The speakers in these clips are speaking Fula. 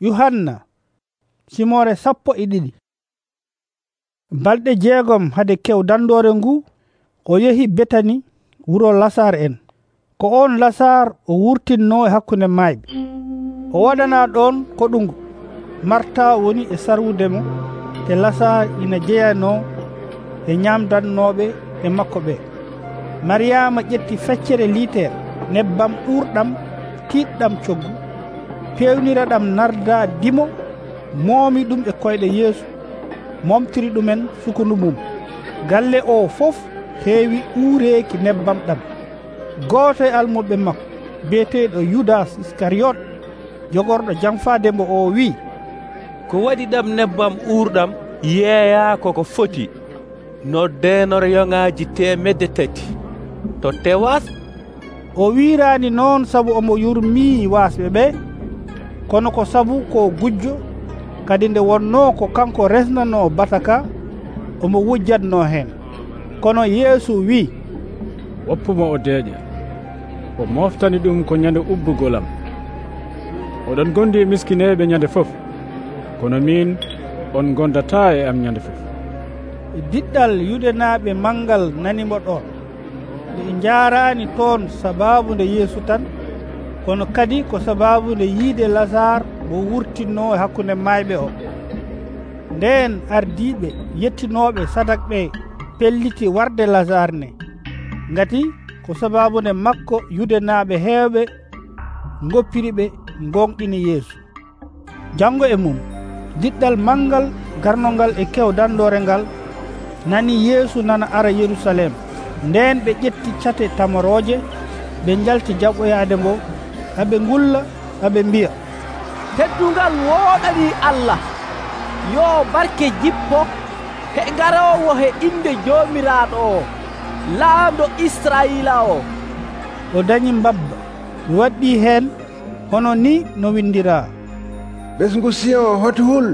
yuhanna simore sappo e ɗiɗi. Balɗe jeegom hade kew dandore ngu o yehi betani wuro lasar en. Ko on lasar o wurtinno e hakkunde mayɓe o waɗana ɗon ko ɗungu marta woni e sarwudemo te lasar ina jeyano e ñamdannoɓe e makko ɓe mariyama ƴetti feccere litere nebbam ɗurɗam tiɗɗam coggu. pewnira ɗam narda dimo moomi ɗum e koyɗe yeesu momtiri ɗumen sukundu mum. Galle o fof heewi uureeki nebbam ɗam. Gooto e almuɓe makko beeteɗo yudas iscariote jogorɗo jamfaade mbo o wi'i ko waɗi ɗam nebbam uurɗam yeeya koko foti. No noddenor yoŋaaji temedde tati. To tewas o wiiraani noon sabu omo yurmii waasɓe ɓee kono ko sabu ko gujjo kadi nde wonno ko kanko resnano bataka omo wujjatno hen kono yeeso wi woppuma o deeƴe o moftani ɗum ko ñande ubbugolam oɗon gondi e miskineɓe ñande fof kono min on gondata e am ñande fof. Diɗɗal yuɗenaɓe mangal nanimo ɗon ɓe jaarani toon sababu nde yeesu tan kono kadi ko sababude yiide lasar mo wurtinno e hakkunde mayɓe o. Nden ardiɓe yettinoɓe sadak ɓe pelliti warde lasar ne gati ko sababude makko yudenaɓe hewɓe goppiriɓe gonɗini yeesu. Janngo e mum diɗɗal manggal garnogal e kew dandore ngal nani yeesu nana ara yerusalem. Nden ɓe ƴetti cate tamoroje ɓe jalti jaɓɓoyade mbo haɓe ngulla haɓe mbiya. Teddungal wooɗani allah. Yo barke jippo he garowo he inde joomiraaɗo o. Laamɗo israila o. O dañi mbabba mi waɗɗi heen hono ni no windira ɓesngu siyon o hul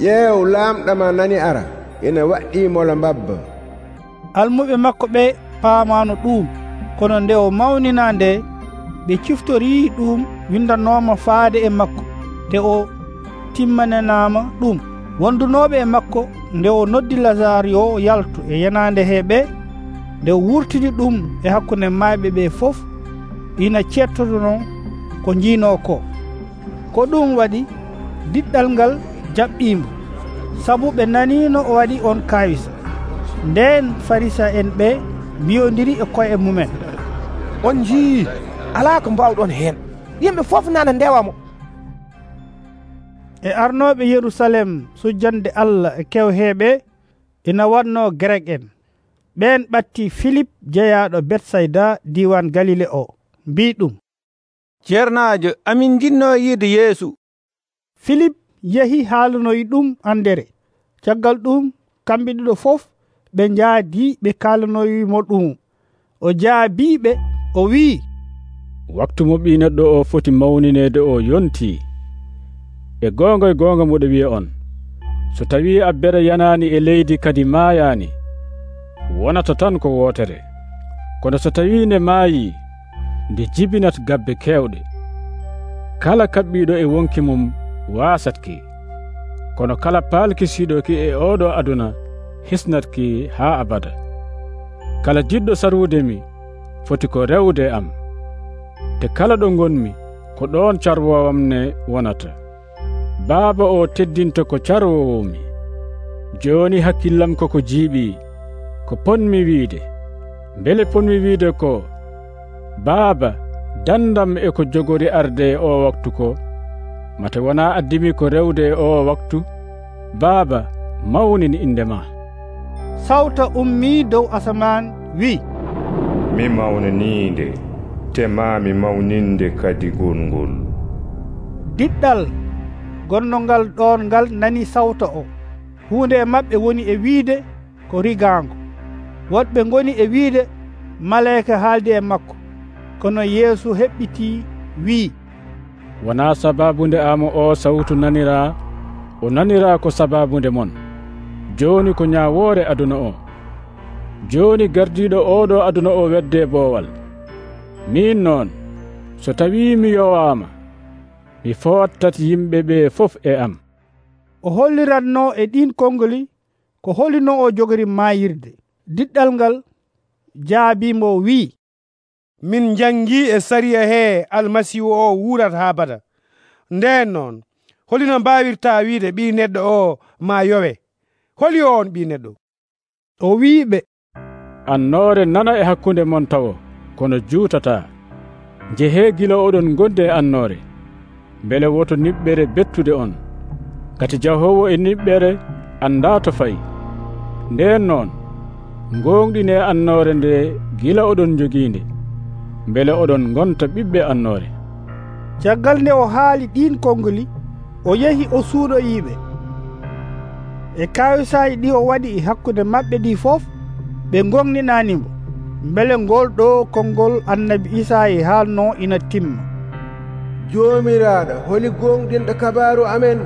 ƴeew laamɗama nani ara ina waɗɗimolo mbabba. Almuɓe makko ɓe paamano ɗum kono nde o mawnina nde ɓe ciftori ɗum windanoma faade e makko te o timmanenama ɗum. Wondunoɓe e makko nde o noddi lazare yo yaltu e yanande heɓe nde o wurtini ɗum e hakkunde mayɓe ɓe fof ina cettotono ko jiino ko. Ko ɗum waɗi diɗɗal ngal jaɓɓimo sabu ɓe nanino o waɗi on kawisa nden farisa en ɓe mbiyodiri e koye mumen. On jii ala ko mbawɗon hen yimɓe foof nana ndewamo e arnoɓe yerusalem sujjande allah e kewheɓe ina wanno grek en. Ɓen ɓatti philip jeeyaɗo betsayda diwan galile o mbi ɗum. Ceernajo amin jinno yiide yeesu. Philip yehi haalanoyi ɗum andere caggal ɗum kamɓe ɗiɗo fof ɓe jaadi ɓe kalanoyimo ɗum. O jaabiɓe o wi'i waktu mo ɓi neɗɗo o foti mawninede o yonti. E gonga e gonga muɗo wiya on so tawi abbere yanani e leydi kadi maayani wonata tan ko wootere. Kono so tawi nde maayi nde jibinat gabbe kewɗe kala kaɓɓiɗo e wonki mum wasatki kono kala paalkisiɗoki e oɗo aduna hisnatki haa abada. Kala jiɗɗo sarwudemi foti ko rewde am. te kala ɗo gonmi ko ɗon carwowam ne wonata. Baaba o teddinta ko carwowomi joni hakkillam koko jiiɓi ko ponmi wiide. Bele ponmi wiide ko baaba dandam e ko jogori arde e o waktu ko mate wona addimi ko rewde e o waktu? Baaba mawnin indema sawta ummi dow asaman wi mi mawnaniinde temami mawninde kadi gongol. Diɗɗal gonnongal ɗon ngal nani sawta o. Hunde e maɓɓe woni e wiide ko rigango woɗɓe goni e wiide maleyka haaldi e makko. Kono yeesu heɓɓiti wi'i. Wona sababunde amo o sawtu nanira o nanira ko sababunde mon. Joni ko ñawore aduna o. Joni gardiɗo oɗo aduna o wedde boowal. min noon so tawi mi yowama mi fottat yimɓe ɓe fof e am. O holliranno e ɗin konngoli ko holino o jogori mayirde diɗɗal ngal jaabimo wi'i. Min jangi e sariya he almasihu o wurat ha bada. Nden noon holino mbawirta wiide ɓi neɗɗo o ma yowe. Holi on ɓi neɗɗo. O wiɓe annore nana e hakkunde mon tawo kono juutata. Jehe gila oɗon gonde e annoore beele woto niɓɓere bettude on. Kati jahowo e niɓɓere annda to fayi. Nden noon gonɗine annoore nde gila oɗon jogiinde. Beele oɗon gonta ɓiɓɓe annoore caggal nde o haali ɗin konngoli o yehi o suuɗoyiiɓe e kawisaaji ɗi o waɗi hakkunde maɓɓe ɗi fof ɓe gonɗinanimo beele ngol ɗo konngol annabi isa e haalno ina timma joomiraaɗo holi gonɗinɗo kabaru amen.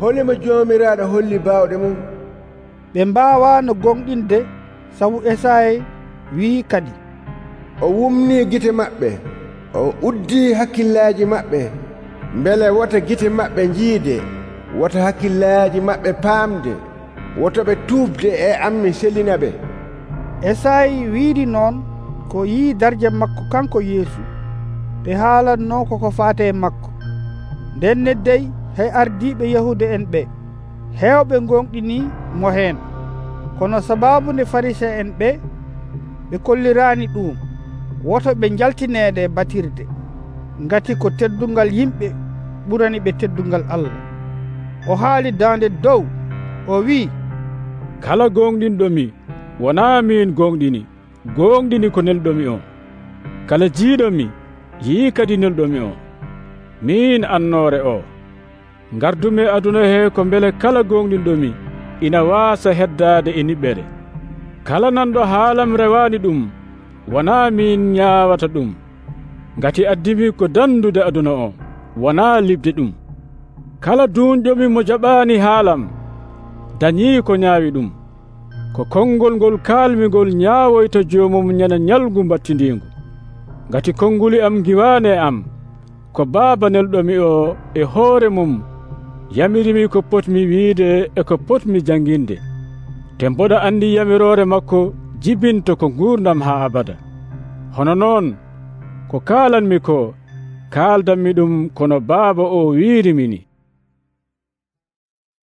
Holimo joomiraaɗo holli baawɗe mum. Ɓe mbaawano gonɗinde sabu esayi wi'i kadi. O wumni gite maɓɓe o uddi hakkillaaji maɓɓe. Mbele wota gite maɓɓe njiide wota hakkillaaji maɓɓe paamde woto ɓe tuubde e ammi selina ɓe. esayi wiidi noon ko yii darje makko kanko yeesu. Ɓe haalatno koko faate e makko. Nden neddey hay ardiɓe yahude en ɓe. Heewɓe gonɗini mo heen. Kono sababu nde farise en ɓe ɓe kollirani ɗum. Woto ɓe jaltineede batirde. Ngati ko teddungal yimɓe ɓurani ɓe teddungal allah. O haali dande dow o wi'i kala gonɗinɗomi wona min gonɗini gonɗini ko nelɗomi o. Kala jiiɗomi yii kadi nelɗomi o. Min annore o. Gardume aduna he ko beele kala gonɗinɗomi ina waasa heddade e niɓɓere. Kala nanɗo haalam rewani ɗum wona min ñaawata ɗum. Ngati addimi ko dandude aduna o wona libde ɗum. Kala duunƴomi mo jaɓani haalam dañi ko ñaawi ɗum. ko konngol ngol kaalmigol ñaawoyta joomum ñana ñalgu mbattindingu. Ngati konnguli am giwaane am ko baaba nelɗomi o e hoore mum yamirimi ko potmi wiide e ko potmi jannginde te mboɗa anndi yamiroore makko jibinto ko nguurdam haa abada. Hono noon ko kaalanmi ko kaaldanmi ɗum kono baaba o wiirimini.